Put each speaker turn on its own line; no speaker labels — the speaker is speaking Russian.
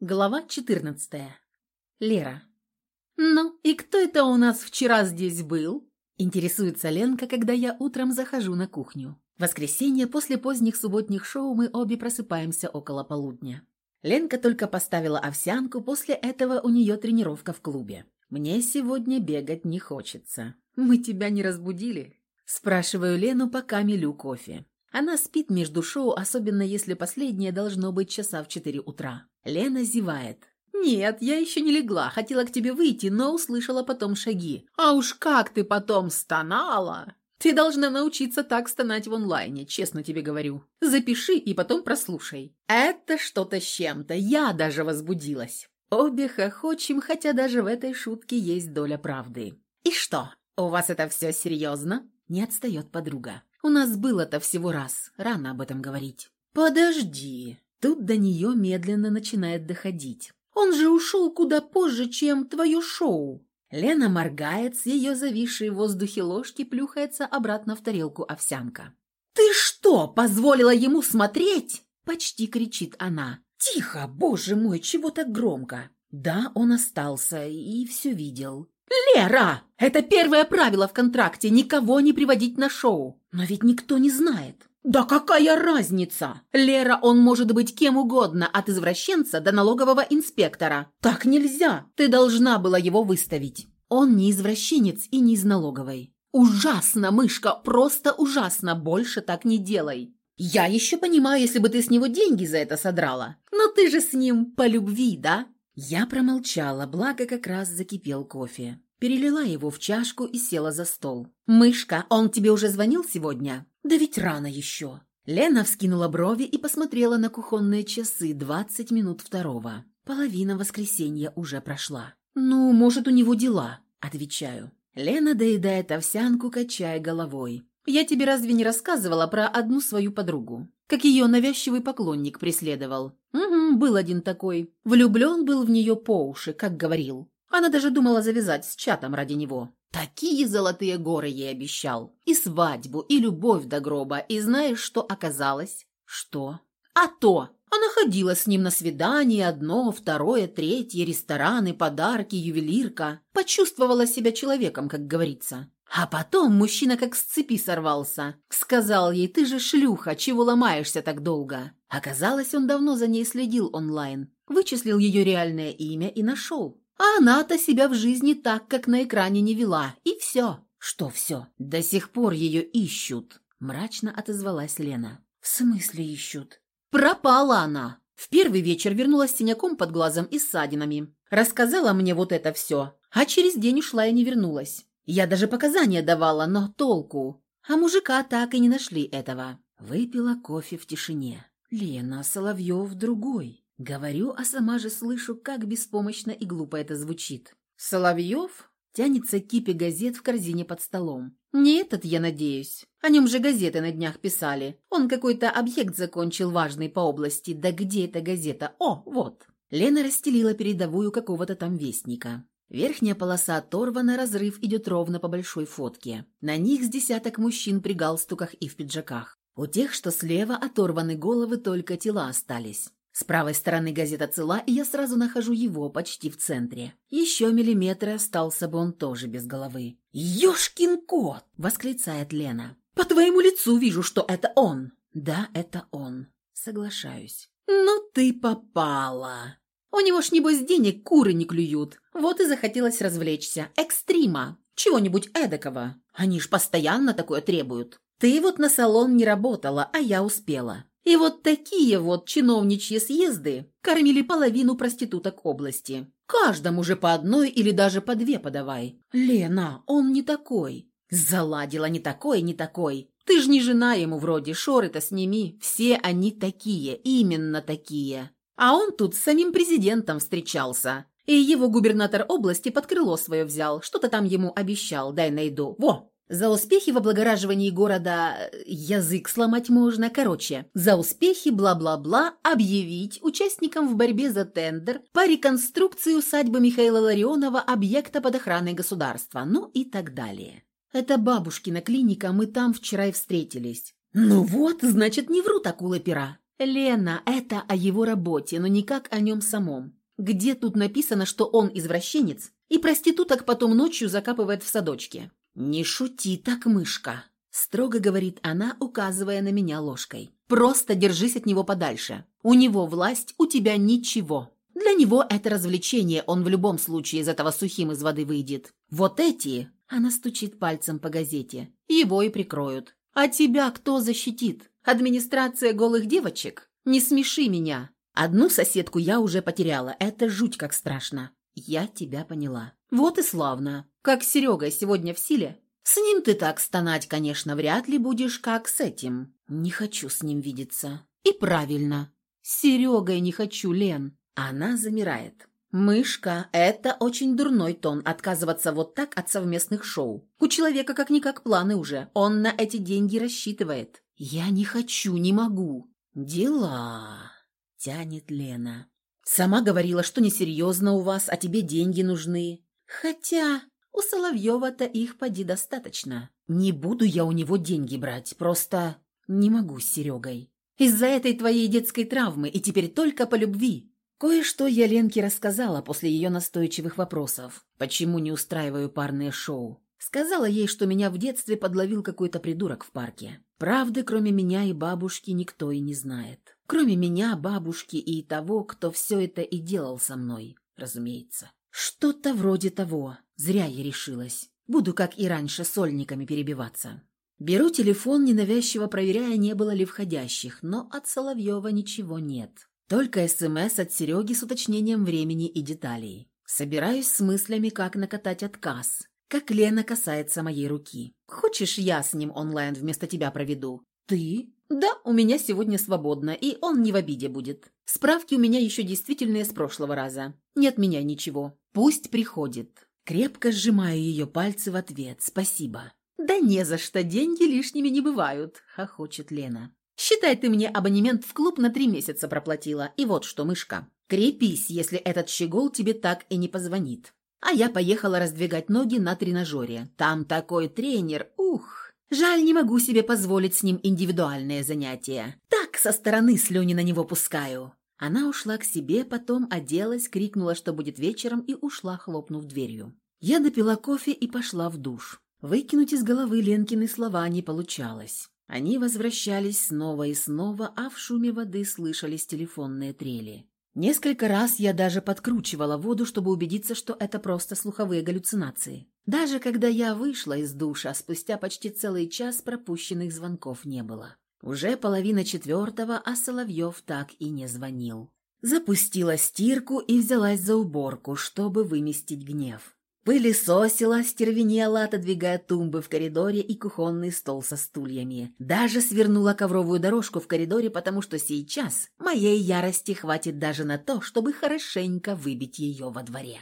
Глава 14. Лера. «Ну, и кто это у нас вчера здесь был?» Интересуется Ленка, когда я утром захожу на кухню. В воскресенье после поздних субботних шоу мы обе просыпаемся около полудня. Ленка только поставила овсянку, после этого у нее тренировка в клубе. «Мне сегодня бегать не хочется». «Мы тебя не разбудили?» Спрашиваю Лену, пока мелю кофе. Она спит между шоу, особенно если последнее должно быть часа в четыре утра. Лена зевает. «Нет, я еще не легла. Хотела к тебе выйти, но услышала потом шаги. А уж как ты потом стонала!» «Ты должна научиться так стонать в онлайне, честно тебе говорю. Запиши и потом прослушай. Это что-то с чем-то. Я даже возбудилась». Обе хохочем, хотя даже в этой шутке есть доля правды. «И что, у вас это все серьезно?» Не отстает подруга. «У нас было-то всего раз. Рано об этом говорить». «Подожди». Тут до нее медленно начинает доходить. «Он же ушел куда позже, чем твое шоу». Лена моргает, с ее зависшей в воздухе ложки плюхается обратно в тарелку овсянка. «Ты что, позволила ему смотреть?» Почти кричит она. «Тихо, боже мой, чего так громко?» Да, он остался и все видел. «Лера! Это первое правило в контракте – никого не приводить на шоу. Но ведь никто не знает. «Да какая разница? Лера, он может быть кем угодно, от извращенца до налогового инспектора. Так нельзя. Ты должна была его выставить». Он не извращенец и не из налоговой. «Ужасно, мышка, просто ужасно. Больше так не делай. Я еще понимаю, если бы ты с него деньги за это содрала. Но ты же с ним по любви, да?» Я промолчала, благо как раз закипел кофе. Перелила его в чашку и села за стол. «Мышка, он тебе уже звонил сегодня?» «Да ведь рано еще». Лена вскинула брови и посмотрела на кухонные часы двадцать минут второго. Половина воскресенья уже прошла. «Ну, может, у него дела?» Отвечаю. Лена доедает овсянку, качая головой. «Я тебе разве не рассказывала про одну свою подругу? Как ее навязчивый поклонник преследовал? Угу, был один такой. Влюблен был в нее по уши, как говорил. Она даже думала завязать с чатом ради него. Такие золотые горы ей обещал. И свадьбу, и любовь до гроба. И знаешь, что оказалось? Что? А то! Она ходила с ним на свидание, одно, второе, третье, рестораны, подарки, ювелирка. Почувствовала себя человеком, как говорится. А потом мужчина как с цепи сорвался. Сказал ей, ты же шлюха, чего ломаешься так долго? Оказалось, он давно за ней следил онлайн. Вычислил ее реальное имя и нашел. А она-то себя в жизни так, как на экране не вела. И все. Что все? До сих пор ее ищут. Мрачно отозвалась Лена. В смысле ищут? Пропала она. В первый вечер вернулась с синяком под глазом и ссадинами. Рассказала мне вот это все. А через день ушла и не вернулась. Я даже показания давала, но толку. А мужика так и не нашли этого. Выпила кофе в тишине. Лена Соловьев другой. Говорю, а сама же слышу, как беспомощно и глупо это звучит. Соловьев тянется кипи газет в корзине под столом. Не этот, я надеюсь. О нем же газеты на днях писали. Он какой-то объект закончил важный по области. Да где эта газета? О, вот. Лена расстелила передовую какого-то там вестника. Верхняя полоса оторвана, разрыв идет ровно по большой фотке. На них с десяток мужчин при галстуках и в пиджаках. У тех, что слева, оторваны головы, только тела остались. С правой стороны газета цела, и я сразу нахожу его почти в центре. Еще миллиметр остался бы он тоже без головы. «Ешкин кот!» — восклицает Лена. «По твоему лицу вижу, что это он!» «Да, это он. Соглашаюсь». «Ну ты попала!» «У него ж, небось, денег куры не клюют. Вот и захотелось развлечься. Экстрима. Чего-нибудь эдакого. Они ж постоянно такое требуют. Ты вот на салон не работала, а я успела. И вот такие вот чиновничьи съезды кормили половину проституток области. Каждому же по одной или даже по две подавай. Лена, он не такой. Заладила не такой, не такой. Ты ж не жена ему вроде, шоры-то сними. Все они такие, именно такие. А он тут с самим президентом встречался. И его губернатор области под крыло свое взял. Что-то там ему обещал, дай найду. Во, за успехи в облагораживании города язык сломать можно. Короче, за успехи бла-бла-бла объявить участникам в борьбе за тендер по реконструкции усадьбы Михаила Ларионова объекта под охраной государства, ну и так далее. Это бабушкина клиника, мы там вчера и встретились. Ну вот, значит, не врут акулы пера. «Лена, это о его работе, но никак о нем самом. Где тут написано, что он извращенец и проституток потом ночью закапывает в садочке?» «Не шути так, мышка», – строго говорит она, указывая на меня ложкой. «Просто держись от него подальше. У него власть, у тебя ничего. Для него это развлечение, он в любом случае из этого сухим из воды выйдет. Вот эти...» – она стучит пальцем по газете. «Его и прикроют. А тебя кто защитит? Администрация голых девочек? Не смеши меня. Одну соседку я уже потеряла, это жуть как страшно. Я тебя поняла. Вот и славно. Как с Серегой сегодня в силе? С ним ты так стонать, конечно, вряд ли будешь, как с этим. Не хочу с ним видеться. И правильно. С Серегой не хочу, Лен. Она замирает. «Мышка, это очень дурной тон отказываться вот так от совместных шоу. У человека как-никак планы уже, он на эти деньги рассчитывает». «Я не хочу, не могу». «Дела», — тянет Лена. «Сама говорила, что несерьезно у вас, а тебе деньги нужны. Хотя у Соловьева-то их поди достаточно. Не буду я у него деньги брать, просто не могу с Серегой. Из-за этой твоей детской травмы и теперь только по любви. Кое-что я Ленке рассказала после ее настойчивых вопросов. Почему не устраиваю парные шоу? Сказала ей, что меня в детстве подловил какой-то придурок в парке. Правды, кроме меня и бабушки, никто и не знает. Кроме меня, бабушки и того, кто все это и делал со мной, разумеется. Что-то вроде того. Зря я решилась. Буду, как и раньше, сольниками перебиваться. Беру телефон, ненавязчиво проверяя, не было ли входящих, но от Соловьева ничего нет. Только СМС от Сереги с уточнением времени и деталей. Собираюсь с мыслями, как накатать отказ как Лена касается моей руки. «Хочешь, я с ним онлайн вместо тебя проведу?» «Ты?» «Да, у меня сегодня свободно, и он не в обиде будет. Справки у меня еще действительные с прошлого раза. Не от меня ничего. Пусть приходит». Крепко сжимаю ее пальцы в ответ. «Спасибо». «Да не за что, деньги лишними не бывают», — хохочет Лена. «Считай, ты мне абонемент в клуб на три месяца проплатила. И вот что, мышка, крепись, если этот щегол тебе так и не позвонит. А я поехала раздвигать ноги на тренажере. Там такой тренер, ух! Жаль, не могу себе позволить с ним индивидуальные занятия. Так со стороны слюни на него пускаю. Она ушла к себе, потом оделась, крикнула, что будет вечером, и ушла, хлопнув дверью. Я допила кофе и пошла в душ. Выкинуть из головы Ленкины слова не получалось. Они возвращались снова и снова, а в шуме воды слышались телефонные трели. Несколько раз я даже подкручивала воду, чтобы убедиться, что это просто слуховые галлюцинации. Даже когда я вышла из душа, спустя почти целый час пропущенных звонков не было. Уже половина четвертого, а Соловьев так и не звонил. Запустила стирку и взялась за уборку, чтобы выместить гнев. Пылесосила, стервенела, отодвигая тумбы в коридоре и кухонный стол со стульями. Даже свернула ковровую дорожку в коридоре, потому что сейчас моей ярости хватит даже на то, чтобы хорошенько выбить ее во дворе.